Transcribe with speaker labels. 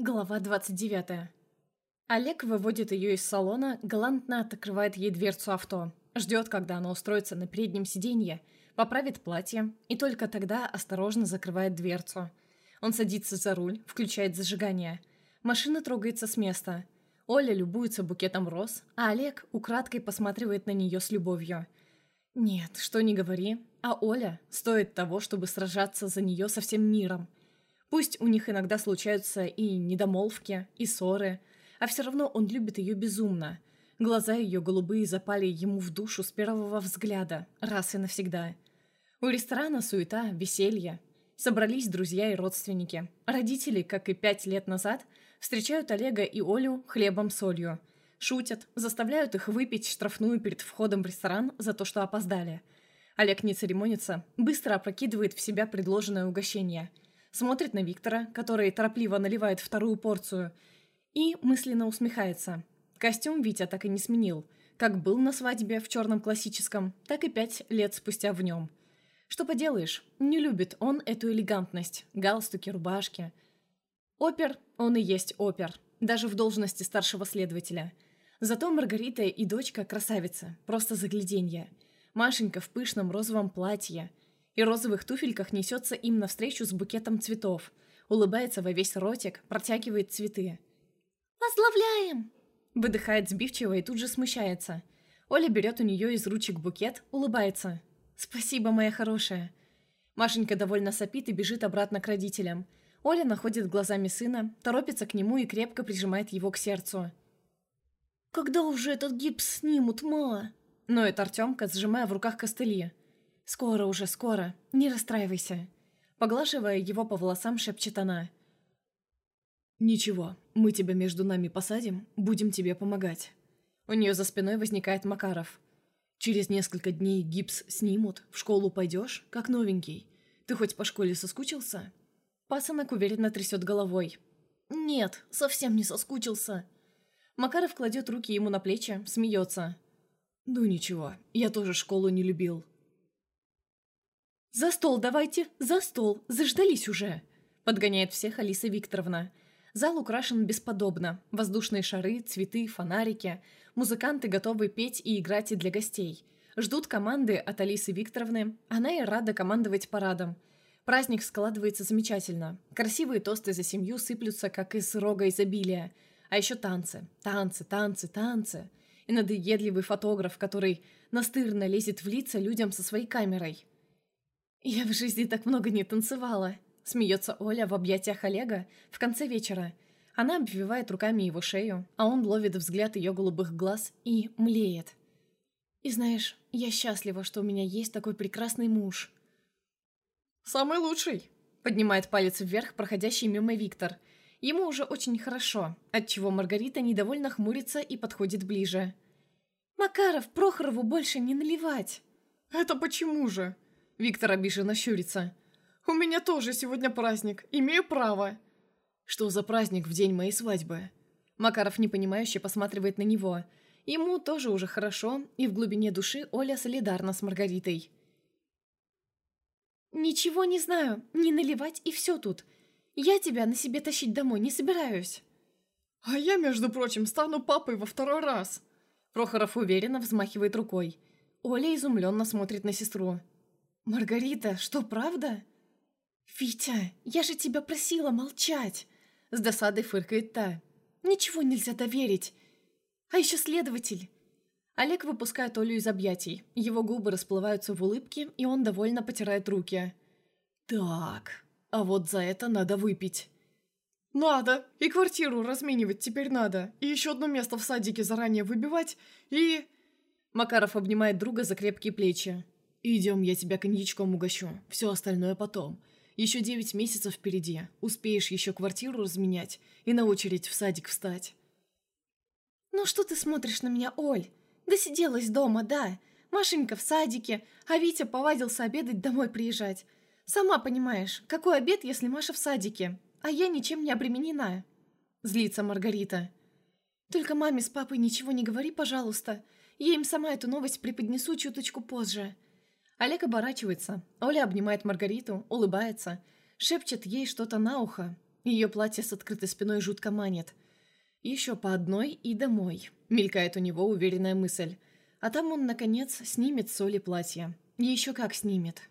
Speaker 1: Глава 29. Олег выводит ее из салона, галантно открывает ей дверцу авто, ждет, когда она устроится на переднем сиденье, поправит платье и только тогда осторожно закрывает дверцу. Он садится за руль, включает зажигание. Машина трогается с места. Оля любуется букетом роз, а Олег украдкой посматривает на нее с любовью. Нет, что не говори, а Оля стоит того, чтобы сражаться за нее со всем миром – Пусть у них иногда случаются и недомолвки, и ссоры, а все равно он любит ее безумно. Глаза ее голубые запали ему в душу с первого взгляда, раз и навсегда. У ресторана суета, веселье. Собрались друзья и родственники. Родители, как и пять лет назад, встречают Олега и Олю хлебом-солью. Шутят, заставляют их выпить штрафную перед входом в ресторан за то, что опоздали. Олег не церемонится, быстро опрокидывает в себя предложенное угощение – смотрит на Виктора, который торопливо наливает вторую порцию, и мысленно усмехается. Костюм Витя так и не сменил. Как был на свадьбе в черном классическом, так и пять лет спустя в нем. Что поделаешь, не любит он эту элегантность, галстуки, рубашки. Опер, он и есть опер, даже в должности старшего следователя. Зато Маргарита и дочка красавица, просто загляденье. Машенька в пышном розовом платье – и розовых туфельках несется им навстречу с букетом цветов, улыбается во весь ротик, протягивает цветы.
Speaker 2: «Поздравляем!»
Speaker 1: Выдыхает сбивчиво и тут же смущается. Оля берет у нее из ручек букет, улыбается. «Спасибо, моя хорошая!» Машенька довольно сопит и бежит обратно к родителям. Оля находит глазами сына, торопится к нему и крепко прижимает его к сердцу.
Speaker 2: «Когда уже этот гипс снимут, ма?»
Speaker 1: Ноет Артемка, сжимая в руках костыли. «Скоро уже, скоро. Не расстраивайся». Поглаживая его по волосам, шепчет она. «Ничего, мы тебя между нами посадим, будем тебе помогать». У нее за спиной возникает Макаров. «Через несколько дней гипс снимут, в школу пойдешь, как новенький. Ты хоть по школе соскучился?» Пасынок уверенно трясет головой.
Speaker 2: «Нет, совсем не соскучился».
Speaker 1: Макаров кладет руки ему на плечи, смеется. «Ну ничего, я тоже школу не любил. «За стол давайте, за стол, заждались уже!» Подгоняет всех Алиса Викторовна. Зал украшен бесподобно. Воздушные шары, цветы, фонарики. Музыканты готовы петь и играть и для гостей. Ждут команды от Алисы Викторовны. Она и рада командовать парадом. Праздник складывается замечательно. Красивые тосты за семью сыплются, как из рога изобилия. А еще танцы, танцы, танцы, танцы. И надоедливый фотограф, который настырно лезет в лица людям со своей камерой. «Я в жизни так много не танцевала», — смеется Оля в объятиях Олега в конце вечера. Она обвивает руками его шею, а он ловит взгляд ее голубых глаз и млеет. «И знаешь, я счастлива, что у меня есть такой прекрасный муж».
Speaker 3: «Самый лучший», — поднимает палец вверх проходящий мимо Виктор. Ему уже очень хорошо, отчего Маргарита недовольно хмурится и подходит ближе.
Speaker 2: «Макаров, Прохорову больше не наливать!»
Speaker 3: «Это почему же?» Виктор обиженно щурится. «У меня тоже сегодня праздник. Имею право».
Speaker 1: «Что за праздник в день моей свадьбы?» Макаров непонимающе посматривает на него. Ему тоже уже хорошо, и в глубине души Оля солидарна с Маргаритой.
Speaker 2: «Ничего не знаю. Не наливать и все тут. Я тебя на себе тащить домой не собираюсь».
Speaker 3: «А я, между прочим, стану папой во второй раз!»
Speaker 1: Прохоров уверенно взмахивает рукой. Оля изумленно смотрит на сестру.
Speaker 2: «Маргарита, что, правда?» «Витя, я же тебя просила молчать!» С досадой фыркает та. «Ничего нельзя доверить. А еще следователь!»
Speaker 1: Олег выпускает Олю из объятий. Его губы расплываются в улыбке, и он довольно потирает руки. «Так, а вот за это надо выпить».
Speaker 3: «Надо! И квартиру разменивать теперь надо. И еще одно место в садике заранее выбивать. И...»
Speaker 1: Макаров обнимает друга за крепкие плечи. «Идем, я тебя коньячком угощу. Все остальное потом. Еще девять месяцев впереди. Успеешь еще квартиру разменять и на очередь в садик встать».
Speaker 2: «Ну что ты смотришь на меня, Оль? Досиделась дома, да. Машенька в садике, а Витя повадился обедать домой приезжать. Сама понимаешь, какой обед, если Маша в садике, а я ничем не обременена?» Злится Маргарита. «Только маме с папой ничего не говори, пожалуйста. Я им сама эту новость преподнесу чуточку позже».
Speaker 1: Олег оборачивается. Оля обнимает Маргариту, улыбается, шепчет ей что-то на ухо. Ее платье с открытой спиной жутко манит. Еще по одной и домой. Мелькает у него уверенная мысль. А там он, наконец, снимет соли платья. Еще как снимет.